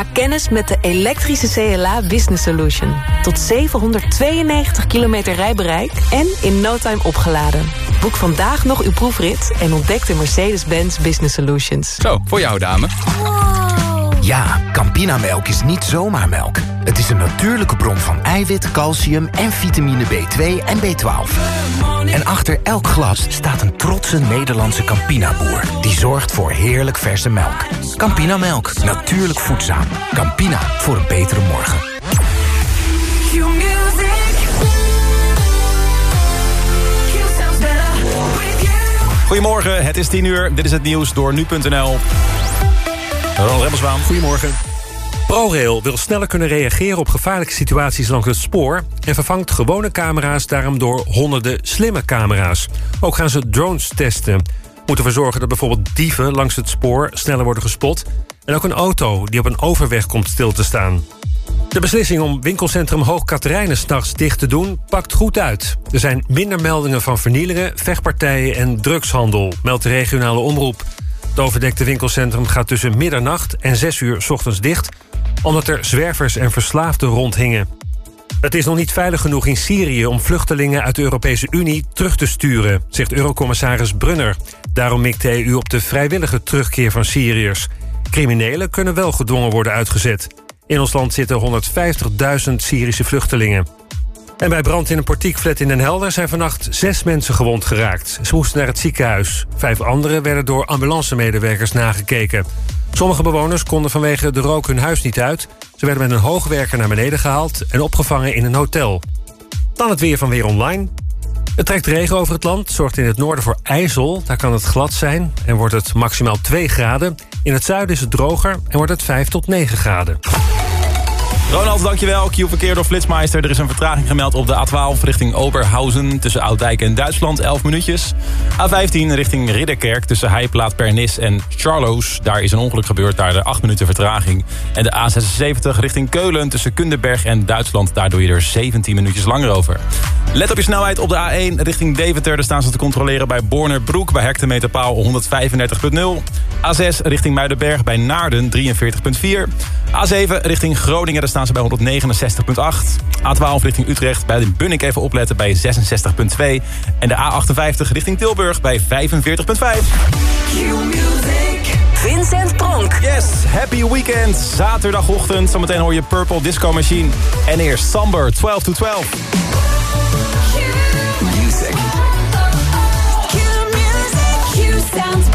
Maak kennis met de elektrische CLA Business Solution. Tot 792 kilometer rijbereik en in no time opgeladen. Boek vandaag nog uw proefrit en ontdek de Mercedes-Benz Business Solutions. Zo, voor jou dame. Ja, Campinamelk is niet zomaar melk. Het is een natuurlijke bron van eiwit, calcium en vitamine B2 en B12. En achter elk glas staat een trotse Nederlandse Campina-boer... die zorgt voor heerlijk verse melk. Campinamelk, natuurlijk voedzaam. Campina, voor een betere morgen. Goedemorgen, het is 10 uur. Dit is het nieuws door nu.nl. Ronald Remmelswaan. Goedemorgen. ProRail wil sneller kunnen reageren op gevaarlijke situaties langs het spoor... en vervangt gewone camera's daarom door honderden slimme camera's. Ook gaan ze drones testen. Moeten ervoor zorgen dat bijvoorbeeld dieven langs het spoor sneller worden gespot... en ook een auto die op een overweg komt stil te staan. De beslissing om winkelcentrum Hoog Katerijnen s'nachts dicht te doen pakt goed uit. Er zijn minder meldingen van vernielingen, vechtpartijen en drugshandel, meldt de regionale omroep. Het overdekte winkelcentrum gaat tussen middernacht en 6 uur ochtends dicht... omdat er zwervers en verslaafden rondhingen. Het is nog niet veilig genoeg in Syrië om vluchtelingen uit de Europese Unie terug te sturen, zegt Eurocommissaris Brunner. Daarom mikt de EU op de vrijwillige terugkeer van Syriërs. Criminelen kunnen wel gedwongen worden uitgezet. In ons land zitten 150.000 Syrische vluchtelingen. En bij brand in een portiekflat in Den Helder zijn vannacht zes mensen gewond geraakt. Ze moesten naar het ziekenhuis. Vijf anderen werden door ambulancemedewerkers nagekeken. Sommige bewoners konden vanwege de rook hun huis niet uit. Ze werden met een hoogwerker naar beneden gehaald en opgevangen in een hotel. Dan het weer van Weer Online. Het trekt regen over het land, zorgt in het noorden voor ijzel. Daar kan het glad zijn en wordt het maximaal 2 graden. In het zuiden is het droger en wordt het 5 tot 9 graden. Ronald, dankjewel. Q-verkeer door Flitsmeister. Er is een vertraging gemeld op de A12 richting Oberhausen... tussen Oudijk en Duitsland, 11 minuutjes. A15 richting Ridderkerk tussen Heiplaat, Pernis en Charloes. Daar is een ongeluk gebeurd, daar de 8 minuten vertraging. En de A76 richting Keulen tussen Kundenberg en Duitsland... daar doe je er 17 minuutjes langer over. Let op je snelheid op de A1 richting Deventer. Daar staan ze te controleren bij Bornerbroek... bij hectometerpaal 135.0 A6 richting Muidenberg bij Naarden 43.4. A7 richting Groningen, daar staan ze bij 169.8. A12 richting Utrecht bij de Bunnik even opletten bij 66.2. En de A58 richting Tilburg bij 45.5. Vincent Pronk. Yes, happy weekend. Zaterdagochtend, zometeen hoor je Purple Disco Machine. En eerst Samber, 12 to 12. Music. sounds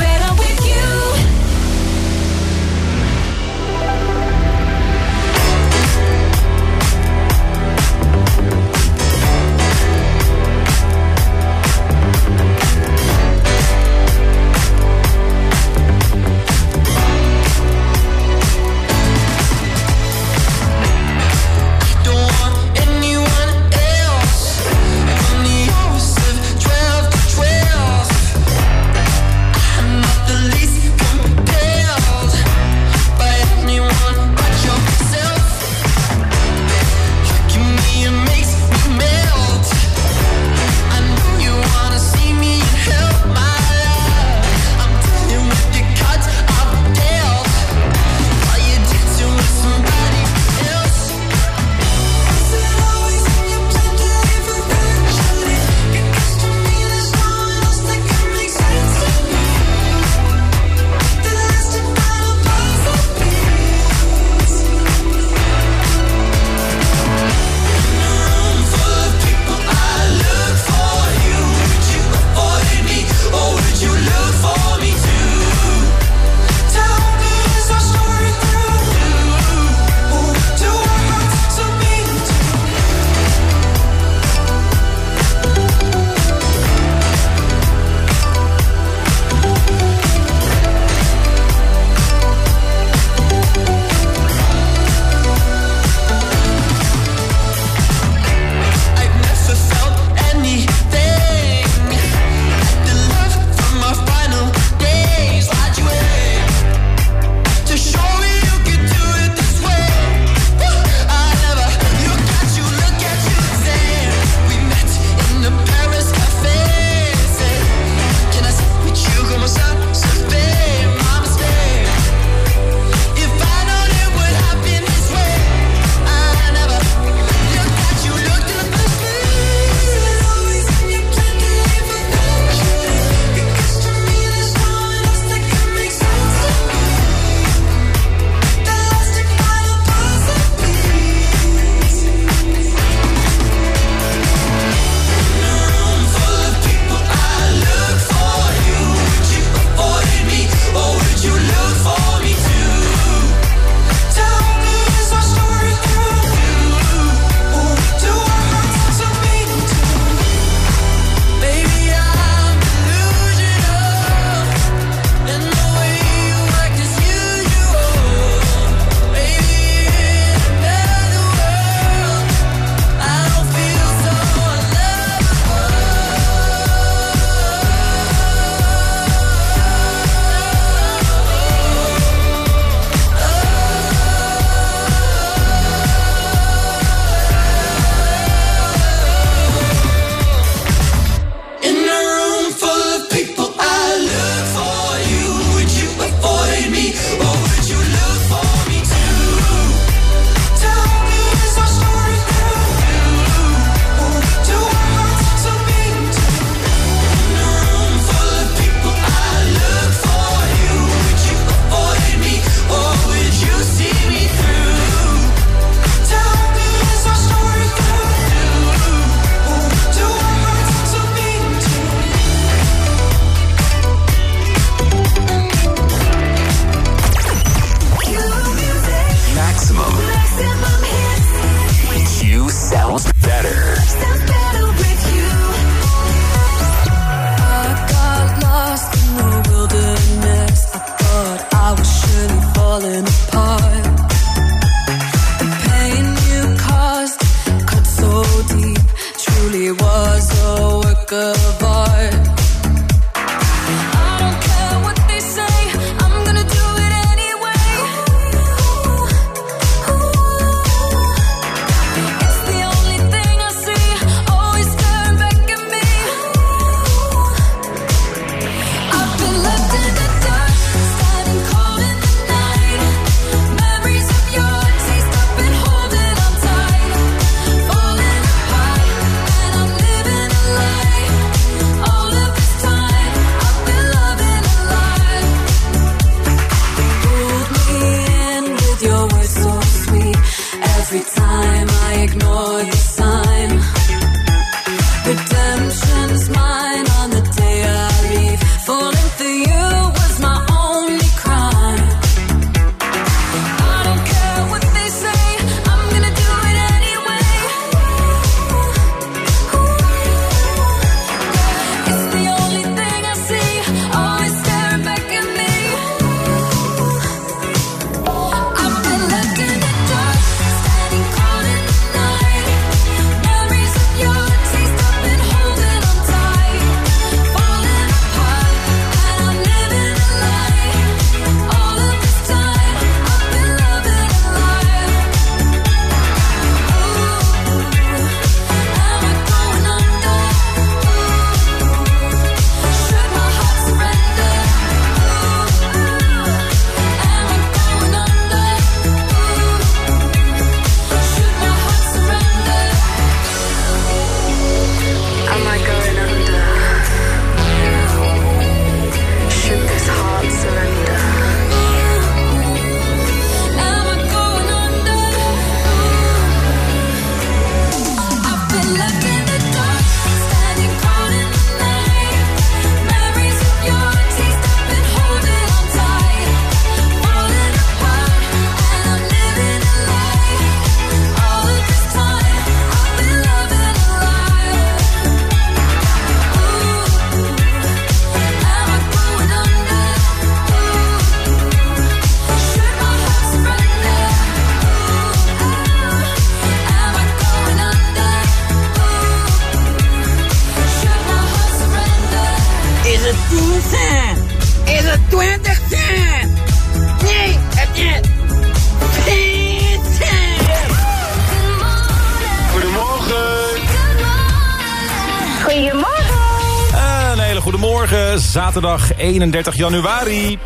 zaterdag 31 januari.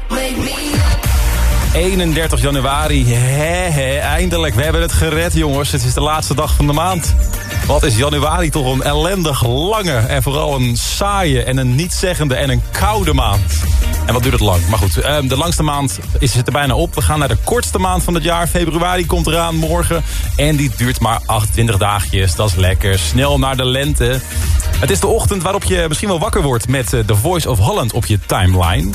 31 januari, he, he, eindelijk. We hebben het gered, jongens. Het is de laatste dag van de maand. Wat is januari toch een ellendig lange en vooral een saaie en een nietszeggende en een koude maand. En wat duurt het lang? Maar goed, ehm, de langste maand is er bijna op. We gaan naar de kortste maand van het jaar. Februari komt eraan morgen. En die duurt maar 28 dagjes. Dat is lekker. Snel naar de lente. Het is de ochtend waarop je misschien wel wakker wordt met eh, The Voice of Holland op je timeline.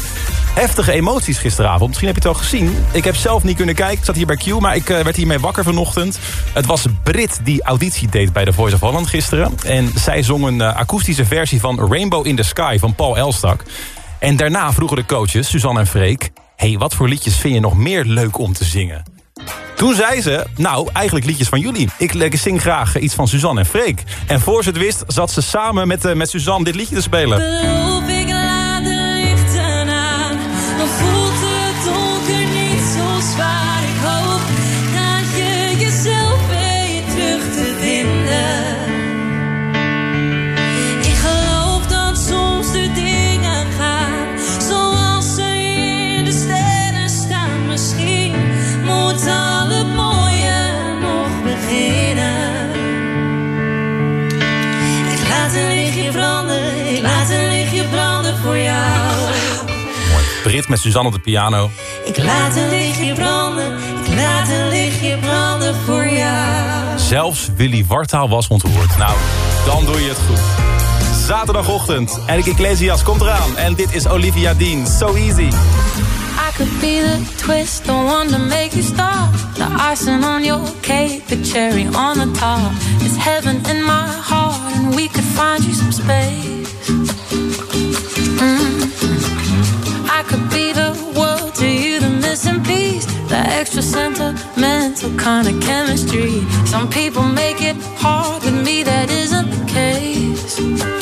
Heftige emoties gisteravond. Misschien heb je het al gezien. Ik heb zelf niet kunnen kijken. Ik zat hier bij Q, maar ik eh, werd hiermee wakker vanochtend. Het was Brit die auditie deed bij The Voice of Holland gisteren. En zij zong een eh, akoestische versie van Rainbow in the Sky van Paul Elstak. En daarna vroegen de coaches, Suzanne en Freek... hey, wat voor liedjes vind je nog meer leuk om te zingen? Toen zei ze, nou, eigenlijk liedjes van jullie. Ik, zing graag iets van Suzanne en Freek. En voor ze het wist, zat ze samen met, eh, met Suzanne dit liedje te spelen. Brit met Suzanne op de piano. Ik laat een lichtje branden, ik laat een lichtje branden voor jou. Zelfs Willy Wartaal was ontroerd. Nou, dan doe je het goed. Zaterdagochtend, Eric Iglesias komt eraan. En dit is Olivia Dean, So Easy. I could be the twist, the one to make you stop. The icing on your cake, the cherry on the top. It's heaven in my heart, and we could find you some space. Mm. Extra sentimental kind of chemistry. Some people make it hard, with me that isn't the case.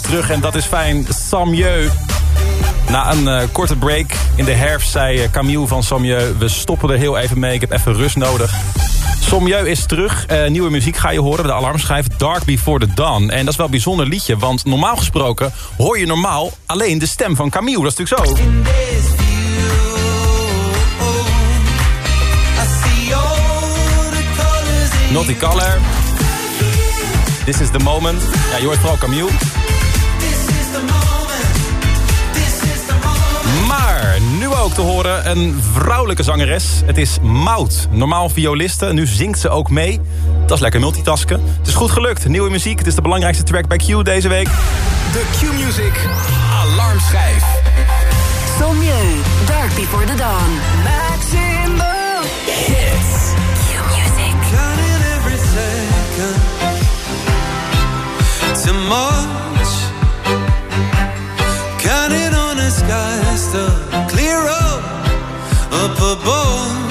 terug en dat is fijn. Samjeu. Na een eh, korte break in de herfst zei eh, Camille van Samjeu... we stoppen er heel even mee, ik heb even rust nodig. Somjeu is terug. Eh, nieuwe muziek ga je horen. De alarmschijf Dark Before the Dawn. En dat is wel een bijzonder liedje, want normaal gesproken... hoor je normaal alleen de stem van Camille. Dat is natuurlijk zo. Not the color. This is the moment. Ja, je hoort vooral Camille. Nu ook te horen een vrouwelijke zangeres. Het is Mout, normaal violiste. Nu zingt ze ook mee. Dat is lekker multitasken. Het is goed gelukt. Nieuwe muziek. Het is de belangrijkste track bij Q deze week. De Q-music. Alarmschijf. Sommieu. Dark Before the Dawn. Maximum. Q-music. Every second. Counting on the sky. lovable.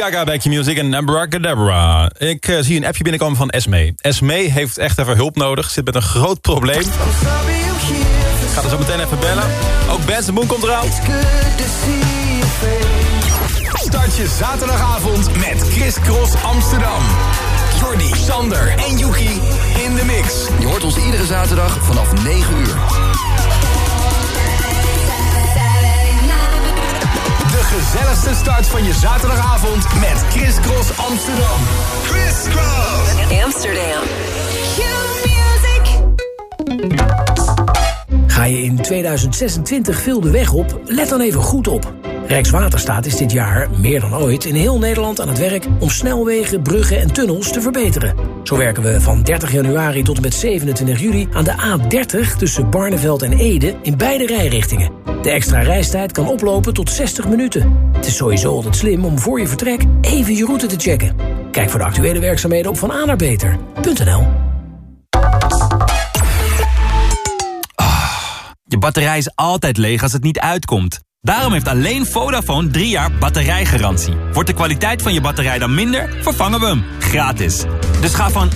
Gaga, Back Your Music en Abracadabra. Ik eh, zie een appje binnenkomen van Esme. Esme heeft echt even hulp nodig. Zit met een groot probleem. Ik ga er zo meteen even bellen. Ook Benson Moon komt eraan. Start je zaterdagavond met Chris Cross Amsterdam. Jordi, Sander en Yuki in de mix. Je hoort ons iedere zaterdag vanaf 9 uur. De gezelligste start van je zaterdagavond met Chris Cross Amsterdam. Chris Cross. Amsterdam. Ga je in 2026 veel de weg op? Let dan even goed op. Rijkswaterstaat is dit jaar, meer dan ooit, in heel Nederland aan het werk om snelwegen, bruggen en tunnels te verbeteren. Zo werken we van 30 januari tot en met 27 juli aan de A30 tussen Barneveld en Ede in beide rijrichtingen. De extra reistijd kan oplopen tot 60 minuten. Het is sowieso altijd slim om voor je vertrek even je route te checken. Kijk voor de actuele werkzaamheden op vananaarbeter.nl. Je batterij is altijd leeg als het niet uitkomt. Daarom heeft alleen Vodafone 3 jaar batterijgarantie. Wordt de kwaliteit van je batterij dan minder, vervangen we hem. Gratis. Dus ga van...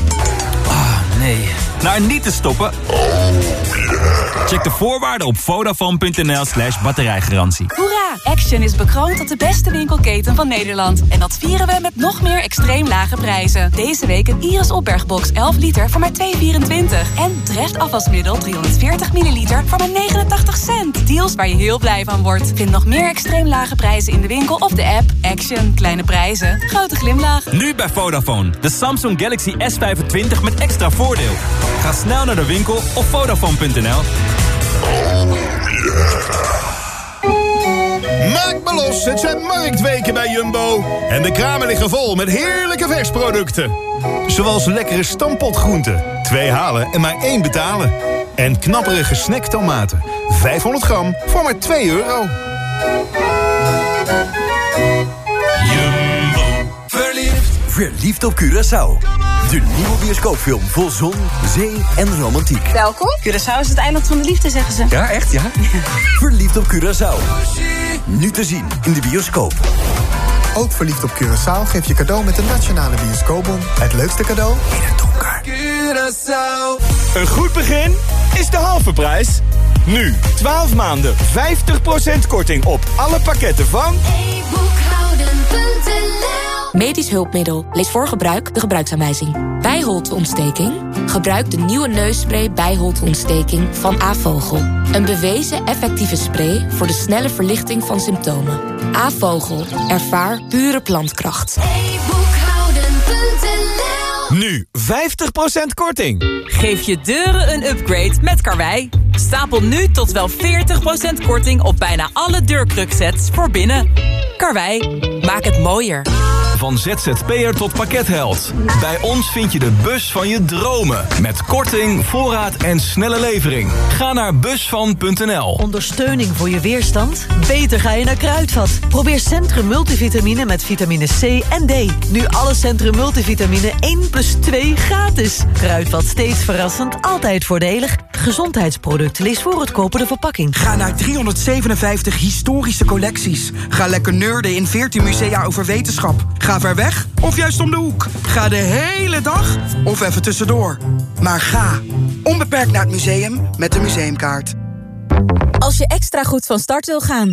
Nee, naar niet te stoppen? Check de voorwaarden op vodafone.nl slash batterijgarantie. Hoera! Action is bekroond tot de beste winkelketen van Nederland. En dat vieren we met nog meer extreem lage prijzen. Deze week een Iris opbergbox 11 liter voor maar 2,24. En Dreft afwasmiddel 340 milliliter voor maar 89 cent. Deals waar je heel blij van wordt. Vind nog meer extreem lage prijzen in de winkel of de app. Action. Kleine prijzen. Grote glimlach. Nu bij Vodafone. De Samsung Galaxy S25 met extra voordeel. Ga snel naar de winkel of Vodafone.nl. Maak me los, het zijn marktweken bij Jumbo. En de kramen liggen vol met heerlijke versproducten. Zoals lekkere stampotgroenten. Twee halen en maar één betalen. En knapperige snacktomaten. 500 gram voor maar 2 euro. Verliefd. Op Curaçao. De nieuwe bioscoopfilm vol zon, zee en romantiek. Welkom. Curaçao is het eiland van de liefde, zeggen ze. Ja, echt ja? Verliefd op Curaçao. Nu te zien in de bioscoop. Ook verliefd op Curaçao geef je cadeau met de Nationale Bioscoopbon. Het leukste cadeau in het donker. Curaçao. Een goed begin is de halve prijs. Nu, 12 maanden, 50% korting op alle pakketten van... Medisch hulpmiddel. Lees voor gebruik de gebruiksaanwijzing. Bijholteontsteking? Gebruik de nieuwe neusspray bijholteontsteking van Avogel. Een bewezen effectieve spray voor de snelle verlichting van symptomen. Avogel. Ervaar pure plantkracht. Nu 50% korting. Geef je deuren een upgrade met Karwei. Stapel nu tot wel 40% korting op bijna alle deurkruksets voor binnen. Karwei, maak het mooier. Van ZZP'er tot pakketheld. Bij ons vind je de bus van je dromen. Met korting, voorraad en snelle levering. Ga naar busvan.nl. Ondersteuning voor je weerstand? Beter ga je naar Kruidvat. Probeer Centrum Multivitamine met vitamine C en D. Nu alle Centrum Multivitamine 1 plus 2 gratis. Kruidvat steeds verrassend, altijd voordelig. Gezondheidsproducten, lees voor het kopen de verpakking. Ga naar 357 historische collecties. Ga lekker nerden in 14 musea over wetenschap. Ga ver weg of juist om de hoek. Ga de hele dag of even tussendoor. Maar ga onbeperkt naar het museum met de museumkaart. Als je extra goed van start wil gaan,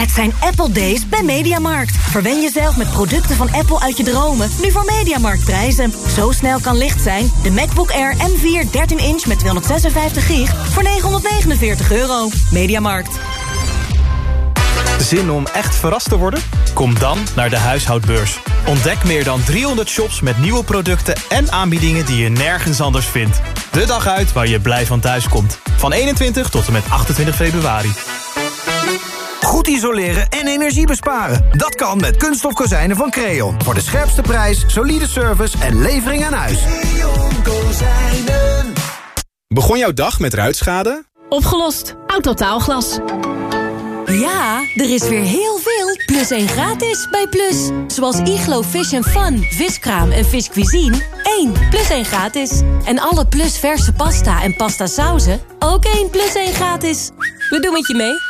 Het zijn Apple Days bij Mediamarkt. Verwen jezelf met producten van Apple uit je dromen. Nu voor Mediamarkt prijzen. Zo snel kan licht zijn. De MacBook Air M4 13 inch met 256 gig voor 949 euro. Mediamarkt. Zin om echt verrast te worden? Kom dan naar de huishoudbeurs. Ontdek meer dan 300 shops met nieuwe producten en aanbiedingen die je nergens anders vindt. De dag uit waar je blij van thuis komt. Van 21 tot en met 28 februari. Goed isoleren en energie besparen. Dat kan met kunststof kozijnen van Creon. Voor de scherpste prijs, solide service en levering aan huis. Begon jouw dag met ruitschade? Opgelost. Autotaalglas. Ja, er is weer heel veel plus 1 gratis bij Plus. Zoals Iglo Fish and Fun, viskraam en viscuisine. 1 plus 1 gratis. En alle Plus verse pasta en pasta sauzen. Ook 1 plus 1 gratis. We doen het je mee.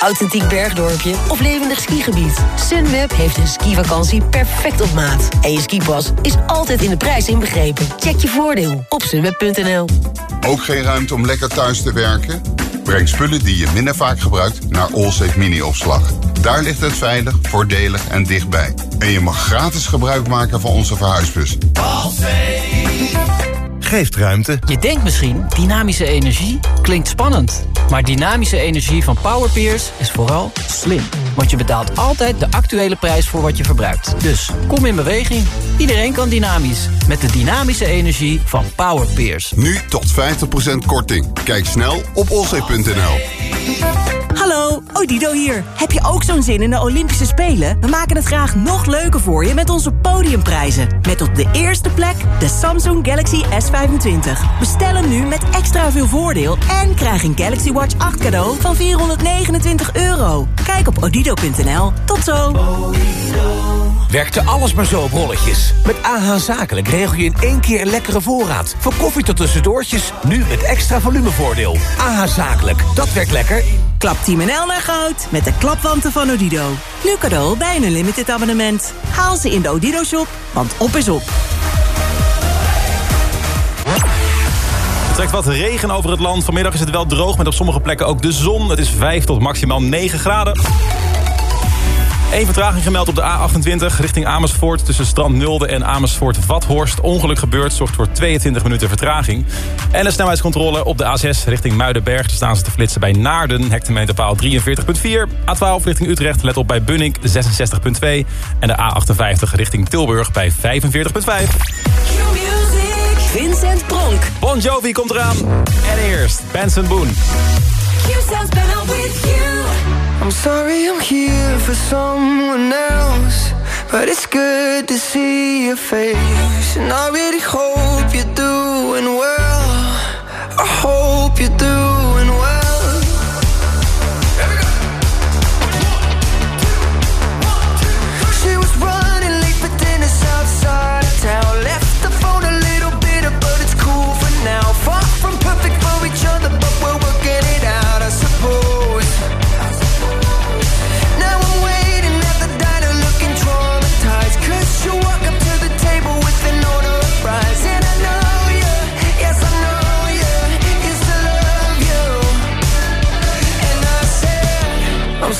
Authentiek bergdorpje of levendig skigebied. Sunweb heeft een skivakantie perfect op maat. En je skipas is altijd in de prijs inbegrepen. Check je voordeel op sunweb.nl. Ook geen ruimte om lekker thuis te werken? Breng spullen die je minder vaak gebruikt naar Allsafe Mini-opslag. Daar ligt het veilig, voordelig en dichtbij. En je mag gratis gebruik maken van onze verhuisbus. Geeft ruimte. Je denkt misschien, dynamische energie klinkt spannend. Maar dynamische energie van Powerpeers is vooral slim. Want je betaalt altijd de actuele prijs voor wat je verbruikt. Dus kom in beweging. Iedereen kan dynamisch. Met de dynamische energie van Powerpeers. Nu tot 50% korting. Kijk snel op olzee.nl. Hallo, Odido hier. Heb je ook zo'n zin in de Olympische Spelen? We maken het graag nog leuker voor je met onze podiumprijzen. Met op de eerste plek de Samsung Galaxy S25. Bestel hem nu met extra veel voordeel en krijg een Galaxy Watch 8 cadeau van 429 euro. Kijk op odido.nl. Tot zo. Werkte alles maar zo op rolletjes. Met AH Zakelijk regel je in één keer een lekkere voorraad. Van koffie tot tussendoortjes, nu met extra volumevoordeel. AH Zakelijk, dat werkt lekker. Klap Team NL naar goud met de klapwanten van Odido. Nu cadeau bij een Unlimited abonnement. Haal ze in de Odido-shop, want op is op. Er trekt wat regen over het land. Vanmiddag is het wel droog met op sommige plekken ook de zon. Het is 5 tot maximaal 9 graden. Eén vertraging gemeld op de A28 richting Amersfoort... tussen Strand Nulde en Amersfoort-Vathorst. Ongeluk gebeurd, zorgt voor 22 minuten vertraging. En een snelheidscontrole op de A6 richting Muidenberg. Daar staan ze te flitsen bij Naarden, hectometerpaal 43.4. A12 richting Utrecht, let op bij Bunnik 66.2. En de A58 richting Tilburg bij 45.5. Vincent Pronk. Bon Jovi komt eraan. En eerst Benson Boone. I'm sorry I'm here for someone else But it's good to see your face. And I really hope you're doing well. I hope you're doing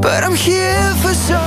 But I'm here for someone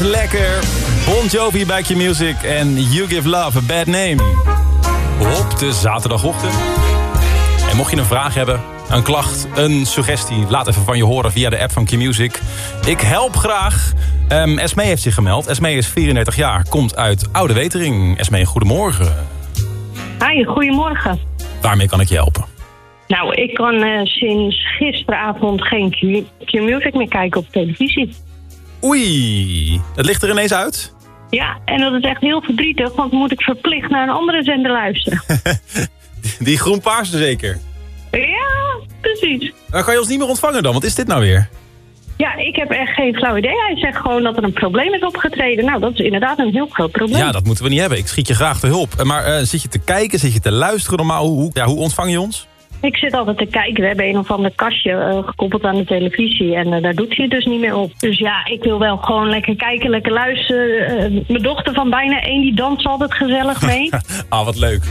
is lekker. Bon Jovi bij Q Music en You Give Love a Bad Name. Op de zaterdagochtend. En mocht je een vraag hebben, een klacht, een suggestie... laat even van je horen via de app van Q Music. Ik help graag. Um, Esme heeft zich gemeld. Esme is 34 jaar, komt uit Oude Wetering. Esme, goedemorgen. Hi, goedemorgen. Waarmee kan ik je helpen? Nou, ik kan uh, sinds gisteravond geen Q-Music meer kijken op televisie. Oei, het ligt er ineens uit? Ja, en dat is echt heel verdrietig, want dan moet ik verplicht naar een andere zender luisteren. Die groen-paarse zeker? Ja, precies. Dan kan je ons niet meer ontvangen dan, wat is dit nou weer? Ja, ik heb echt geen flauw idee. Hij zegt gewoon dat er een probleem is opgetreden. Nou, dat is inderdaad een heel groot probleem. Ja, dat moeten we niet hebben. Ik schiet je graag te hulp. Maar uh, zit je te kijken, zit je te luisteren normaal? Hoe, ja, hoe ontvang je ons? Ik zit altijd te kijken. We hebben een of ander kastje uh, gekoppeld aan de televisie. En uh, daar doet hij het dus niet meer op. Dus ja, ik wil wel gewoon lekker kijken, lekker luisteren. Uh, mijn dochter van bijna één, die danst altijd gezellig mee. ah, wat leuk.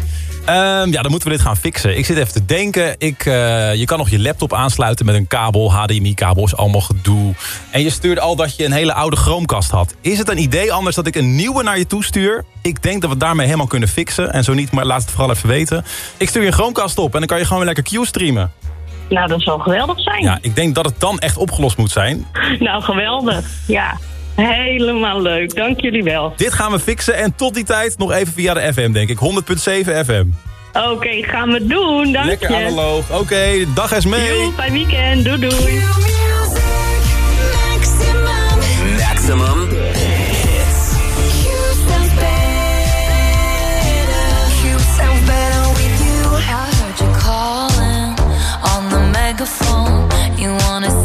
Um, ja, dan moeten we dit gaan fixen. Ik zit even te denken. Ik, uh, je kan nog je laptop aansluiten met een kabel. HDMI-kabel is allemaal gedoe. En je stuurde al dat je een hele oude Chromecast had. Is het een idee anders dat ik een nieuwe naar je toestuur? Ik denk dat we het daarmee helemaal kunnen fixen. En zo niet, maar laat het vooral even weten. Ik stuur je een Chromecast op en dan kan je gewoon weer lekker Q-streamen. Nou, dat zal geweldig zijn. Ja, ik denk dat het dan echt opgelost moet zijn. Nou, geweldig. Ja. Helemaal leuk, dank jullie wel. Dit gaan we fixen en tot die tijd nog even via de FM, denk ik. 100.7 FM. Oké, okay, gaan we doen, dank Lekker je. analoog. Oké, okay, dag eens mee. Doei, fijn weekend. Doei, doei. Maximum megaphone. You wanna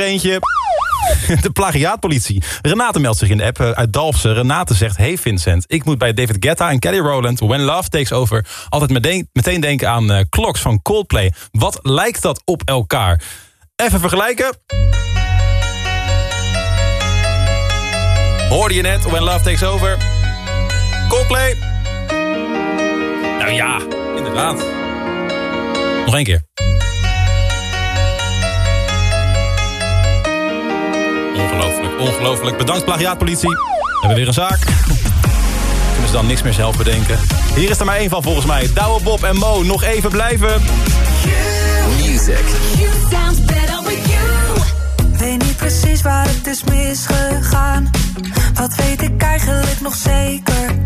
eentje. De plagiaatpolitie. Renate meldt zich in de app eh, uit Dalfsen. Renate zegt, hey Vincent, ik moet bij David Guetta en Kelly Rowland... When Love Takes Over altijd meteen, denken aan eh, Clocks van Coldplay. Wat lijkt dat op elkaar? Even vergelijken. Hoorde je net, When Love Takes Over? Coldplay. Nou ja, inderdaad. Nog één keer. Ongelooflijk, ongelooflijk. Bedankt plagiaatpolitie. We hebben weer een zaak. Kunnen ze dan niks meer zelf bedenken. Hier is er maar één van volgens mij. Douwe Bob en Mo, nog even blijven. Music. You sounds better with you. Weet niet precies waar het is misgegaan. Wat weet ik eigenlijk nog zeker?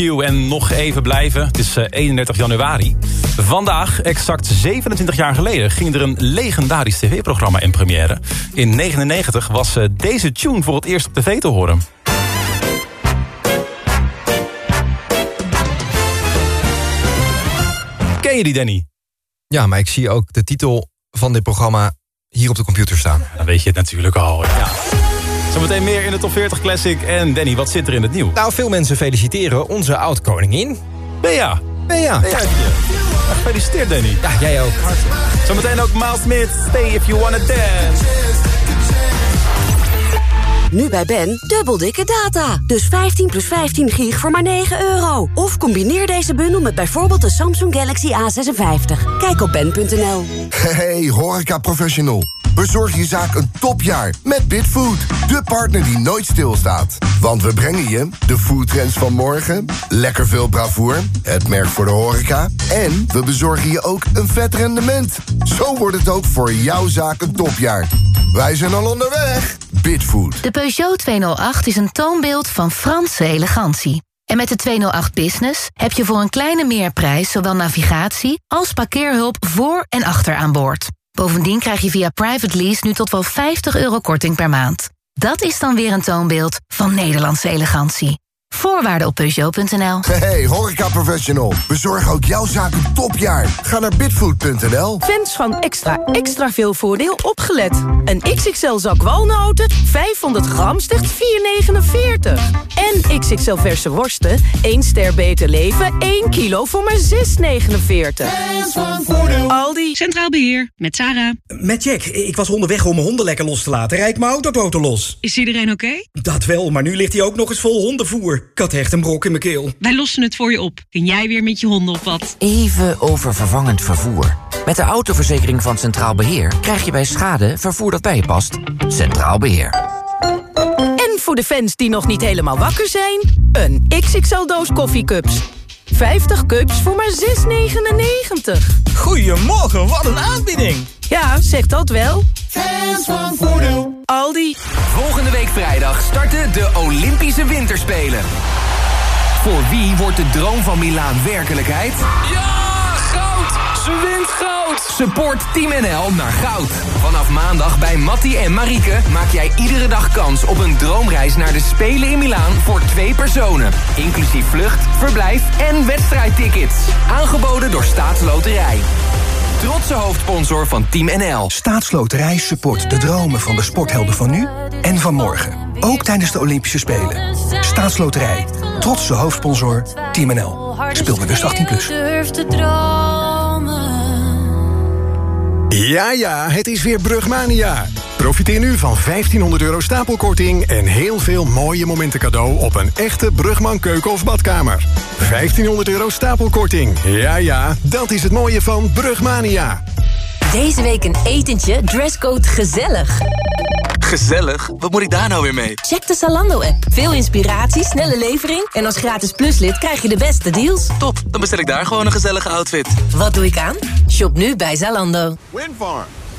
Q en nog even blijven. Het is eh, 31 januari. Vandaag, exact 27 jaar geleden... ging er een legendarisch tv-programma in première. In 99 was eh, deze tune voor het eerst op tv te horen. Ken je die, Danny? Ja, maar ik zie ook de titel van dit programma hier op de computer staan. Dan weet je het natuurlijk al. Ja. Zometeen meer in de Top 40 Classic. En Danny, wat zit er in het nieuws? Nou, veel mensen feliciteren onze oud-koningin. Bea. Bea. Bea. Gefeliciteerd, Danny. Ja, jij ook. Zometeen ook Miles Smith. Stay if you wanna dance. Nu bij Ben, dubbel dikke data. Dus 15 plus 15 gig voor maar 9 euro. Of combineer deze bundel met bijvoorbeeld de Samsung Galaxy A56. Kijk op ben.nl. Hey, horeca professional. Bezorg je zaak een topjaar met Bitfood. De partner die nooit stilstaat. Want we brengen je de foodtrends van morgen, lekker veel bravoer, het merk voor de horeca... en we bezorgen je ook een vet rendement. Zo wordt het ook voor jouw zaak een topjaar. Wij zijn al onderweg. Bitfood. De Peugeot 208 is een toonbeeld van Franse elegantie. En met de 208 Business heb je voor een kleine meerprijs... zowel navigatie als parkeerhulp voor en achter aan boord. Bovendien krijg je via private lease nu tot wel 50 euro korting per maand. Dat is dan weer een toonbeeld van Nederlandse elegantie. Voorwaarden op Peugeot.nl. Hey, horeca professional. Bezorg ook jouw zaak een topjaar. Ga naar bitfood.nl. Fans van extra extra veel voordeel opgelet. Een XXL zak walnoten, 500 gram, slechts 4,49. En XXL verse worsten, 1 ster beter leven, 1 kilo voor maar 6,49. Fans van voordeel. Aldi. Centraal Beheer, met Sarah. Met Jack. Ik was onderweg om mijn honden lekker los te laten. Rijd mijn autoboten los. Is iedereen oké? Dat wel, maar nu ligt hij ook nog eens vol hondenvoer. Ik had echt een brok in mijn keel. Wij lossen het voor je op. Kun jij weer met je honden op wat? Even over vervangend vervoer. Met de autoverzekering van Centraal Beheer krijg je bij schade vervoer dat bij je past. Centraal Beheer. En voor de fans die nog niet helemaal wakker zijn... een XXL-doos koffiecups. 50 cups voor maar 6,99. Goedemorgen, wat een aanbieding. Ja, zeg dat wel. Fans van voordeel. Aldi. Volgende week vrijdag starten de Olympische Winterspelen. Voor wie wordt de droom van Milaan werkelijkheid? Ja, goud! Ze wint goud! Support Team NL naar goud. Vanaf maandag bij Mattie en Marieke maak jij iedere dag kans op een droomreis naar de Spelen in Milaan voor twee personen. Inclusief vlucht, verblijf en wedstrijdtickets. Aangeboden door Staatsloterij. Trotse hoofdsponsor van Team NL. Staatsloterij support de dromen van de sporthelden van nu en van morgen. Ook tijdens de Olympische Spelen. Staatsloterij. Trotse hoofdsponsor Team NL. Speel bewust 18+. Plus. Ja, ja, het is weer Brugmania. Profiteer nu van 1500 euro stapelkorting en heel veel mooie momenten cadeau op een echte Brugman keuken of badkamer. 1500 euro stapelkorting. Ja, ja, dat is het mooie van Brugmania. Deze week een etentje, dresscode gezellig. Gezellig? Wat moet ik daar nou weer mee? Check de Zalando-app. Veel inspiratie, snelle levering... en als gratis pluslid krijg je de beste deals. Top, dan bestel ik daar gewoon een gezellige outfit. Wat doe ik aan? Shop nu bij Zalando. Windfarm.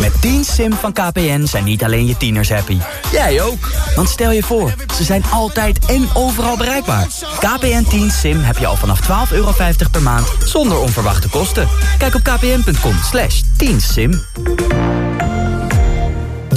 Met 10 SIM van KPN zijn niet alleen je tieners happy. Jij ook. Want stel je voor, ze zijn altijd en overal bereikbaar. KPN 10 SIM heb je al vanaf 12,50 euro per maand zonder onverwachte kosten. Kijk op kpn.com slash 10 SIM.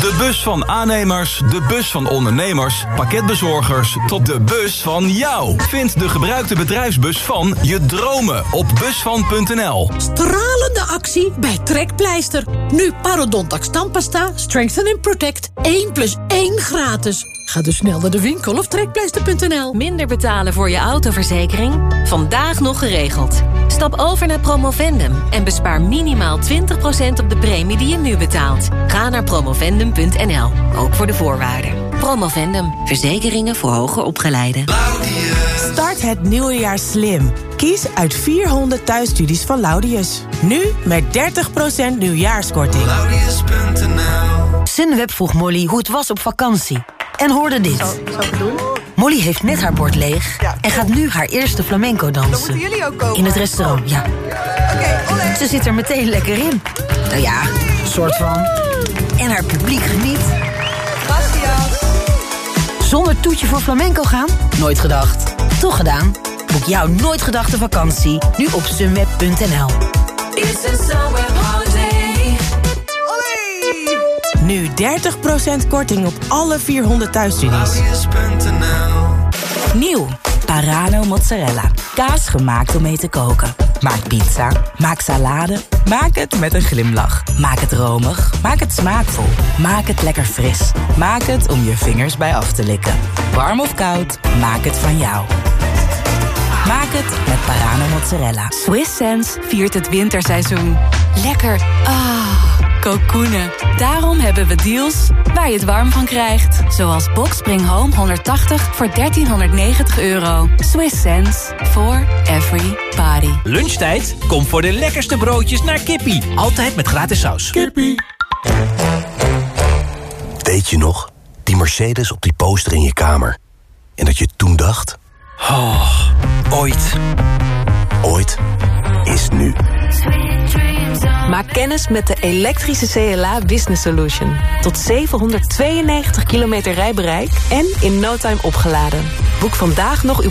De bus van aannemers, de bus van ondernemers, pakketbezorgers... tot de bus van jou. Vind de gebruikte bedrijfsbus van je dromen op busvan.nl. Stralende actie bij Trekpleister. Nu Parodontax tandpasta, Strengthen and Protect. 1 plus 1 gratis. Ga dus snel naar de winkel of trekpleister.nl. Minder betalen voor je autoverzekering? Vandaag nog geregeld. Stap over naar Promovendum en bespaar minimaal 20% op de premie die je nu betaalt. Ga naar promovendum.nl, ook voor de voorwaarden. Promovendum, verzekeringen voor hoger opgeleiden. Start het nieuwe jaar slim. Kies uit 400 thuisstudies van Laudius. Nu met 30% nieuwjaarskorting. Sunweb vroeg Molly hoe het was op vakantie. En hoorde dit. Molly heeft net haar bord leeg en gaat nu haar eerste flamenco dansen. jullie ook komen. In het restaurant, ja. Ze zit er meteen lekker in. Nou ja, soort van. En haar publiek geniet. Zonder toetje voor flamenco gaan? Nooit gedacht. Toch gedaan? Boek jouw nooit gedachte vakantie nu op sunweb.nl. Nu 30% korting op alle 400 thuisstudies. Nieuw. Parano mozzarella. Kaas gemaakt om mee te koken. Maak pizza. Maak salade. Maak het met een glimlach. Maak het romig. Maak het smaakvol. Maak het lekker fris. Maak het om je vingers bij af te likken. Warm of koud, maak het van jou. Maak het met Parano mozzarella. Swiss Sense viert het winterseizoen. Lekker. Ah, kokoenen. Daarom hebben we deals waar je het warm van krijgt. Zoals Boxspring Home 180 voor 1390 euro. Swiss Sense for every party. Lunchtijd? Kom voor de lekkerste broodjes naar Kippie. Altijd met gratis saus. Kippie. Weet je nog? Die Mercedes op die poster in je kamer. En dat je toen dacht... Oh, ooit. Ooit is nu. Maak kennis met de elektrische CLA Business Solution. Tot 792 kilometer rijbereik en in no time opgeladen. Boek vandaag nog uw